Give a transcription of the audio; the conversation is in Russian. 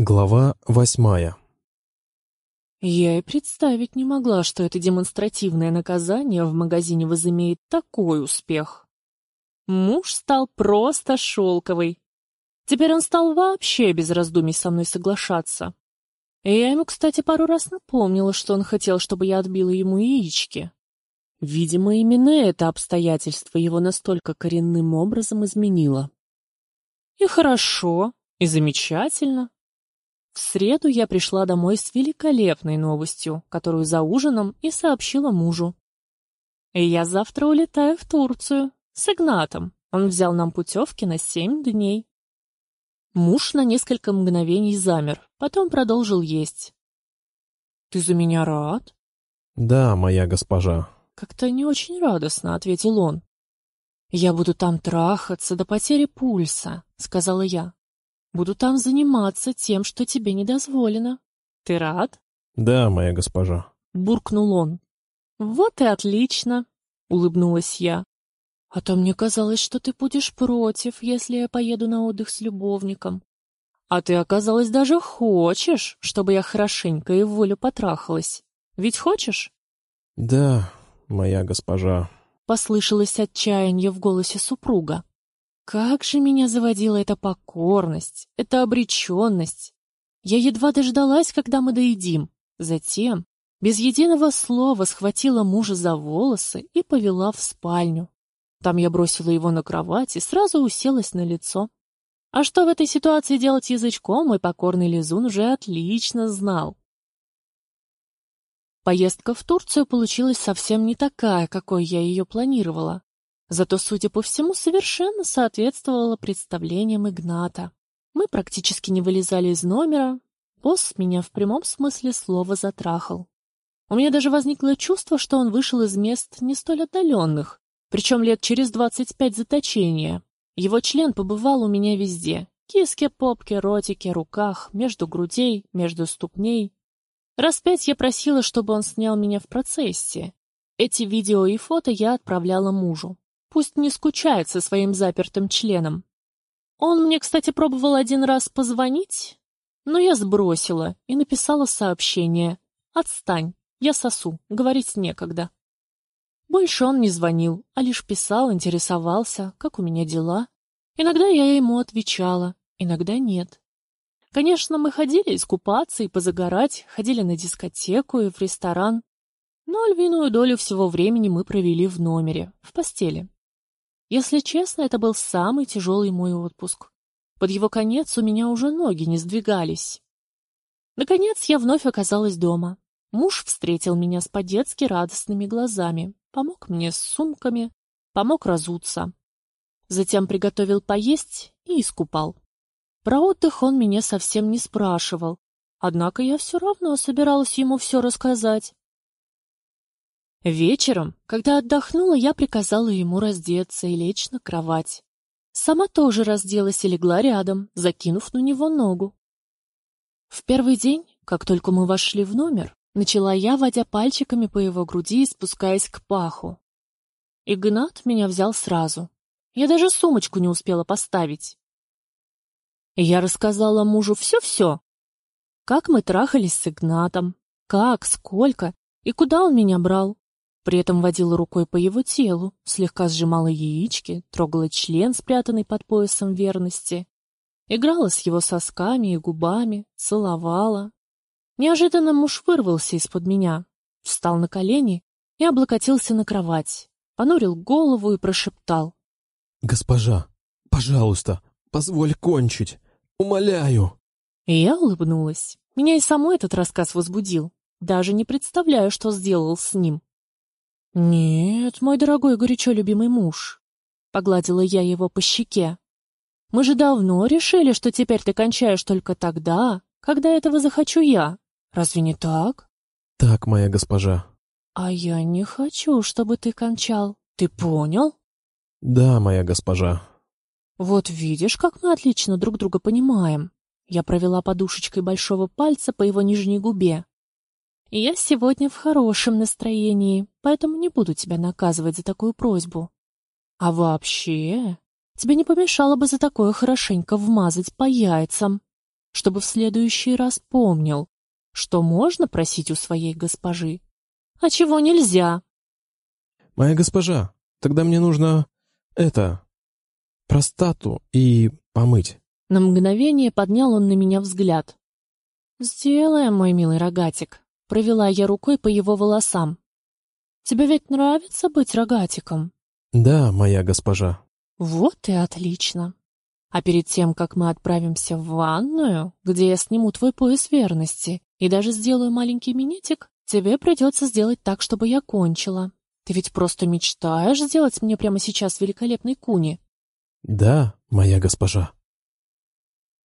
Глава восьмая Я и представить не могла, что это демонстративное наказание в магазине возымеет такой успех. Муж стал просто шелковый. Теперь он стал вообще без раздумий со мной соглашаться. Я ему, кстати, пару раз напомнила, что он хотел, чтобы я отбила ему яички. Видимо, именно это обстоятельство его настолько коренным образом изменило. И хорошо, и замечательно. В среду я пришла домой с великолепной новостью, которую за ужином и сообщила мужу. И я завтра улетаю в Турцию с Игнатом. Он взял нам путевки на семь дней. Муж на несколько мгновений замер, потом продолжил есть. «Ты за меня рад?» «Да, моя госпожа». Как-то не очень радостно, — ответил он. «Я буду там трахаться до потери пульса», — сказала я. Буду там заниматься тем, что тебе не дозволено. Ты рад? Да, моя госпожа. Буркнул он. Вот и отлично, улыбнулась я. А то мне казалось, что ты будешь против, если я поеду на отдых с любовником. А ты, оказалось, даже хочешь, чтобы я хорошенько и в волю потрахалась. Ведь хочешь? Да, моя госпожа. Послышалось отчаяние в голосе супруга. Как же меня заводила эта покорность, эта обреченность. Я едва дождалась, когда мы доедим. Затем, без единого слова, схватила мужа за волосы и повела в спальню. Там я бросила его на кровать и сразу уселась на лицо. А что в этой ситуации делать язычком, мой покорный лизун уже отлично знал. Поездка в Турцию получилась совсем не такая, какой я ее планировала. Зато, судя по всему, совершенно соответствовало представлениям Игната. Мы практически не вылезали из номера. Босс меня в прямом смысле слова затрахал. У меня даже возникло чувство, что он вышел из мест не столь отдаленных, причем лет через двадцать пять заточения. Его член побывал у меня везде. Киске, попке, ротике, руках, между грудей, между ступней. Раз пять я просила, чтобы он снял меня в процессе. Эти видео и фото я отправляла мужу. Пусть не скучает со своим запертым членом. Он мне, кстати, пробовал один раз позвонить, но я сбросила и написала сообщение. «Отстань, я сосу, говорить некогда». Больше он не звонил, а лишь писал, интересовался, как у меня дела. Иногда я ему отвечала, иногда нет. Конечно, мы ходили искупаться и позагорать, ходили на дискотеку и в ресторан, но львиную долю всего времени мы провели в номере, в постели. Если честно, это был самый тяжелый мой отпуск. Под его конец у меня уже ноги не сдвигались. Наконец я вновь оказалась дома. Муж встретил меня с по-детски радостными глазами, помог мне с сумками, помог разуться. Затем приготовил поесть и искупал. Про отдых он меня совсем не спрашивал, однако я все равно собиралась ему все рассказать. Вечером, когда отдохнула, я приказала ему раздеться и лечь на кровать. Сама тоже разделась и легла рядом, закинув на него ногу. В первый день, как только мы вошли в номер, начала я, водя пальчиками по его груди и спускаясь к паху. Игнат меня взял сразу. Я даже сумочку не успела поставить. Я рассказала мужу все-все. Как мы трахались с Игнатом, как, сколько и куда он меня брал. При этом водила рукой по его телу, слегка сжимала яички, трогала член, спрятанный под поясом верности. Играла с его сосками и губами, целовала. Неожиданно муж вырвался из-под меня, встал на колени и облокотился на кровать, понурил голову и прошептал. «Госпожа, пожалуйста, позволь кончить, умоляю!» И я улыбнулась. Меня и само этот рассказ возбудил. Даже не представляю, что сделал с ним. «Нет, мой дорогой горячо любимый муж», — погладила я его по щеке. «Мы же давно решили, что теперь ты кончаешь только тогда, когда этого захочу я. Разве не так?» «Так, моя госпожа». «А я не хочу, чтобы ты кончал. Ты понял?» «Да, моя госпожа». «Вот видишь, как мы отлично друг друга понимаем». Я провела подушечкой большого пальца по его нижней губе. Я сегодня в хорошем настроении, поэтому не буду тебя наказывать за такую просьбу. А вообще, тебе не помешало бы за такое хорошенько вмазать по яйцам. чтобы в следующий раз помнил, что можно просить у своей госпожи, а чего нельзя. Моя госпожа, тогда мне нужно... это... простату и помыть. На мгновение поднял он на меня взгляд. «Сделаем, мой милый рогатик», — провела я рукой по его волосам. «Тебе ведь нравится быть рогатиком?» Да, моя госпожа. Вот и отлично. А перед тем, как мы отправимся в ванную, где я сниму твой пояс верности и даже сделаю маленький минетик, тебе придется сделать так, чтобы я кончила. Ты ведь просто мечтаешь сделать мне прямо сейчас великолепный куни. Да, моя госпожа.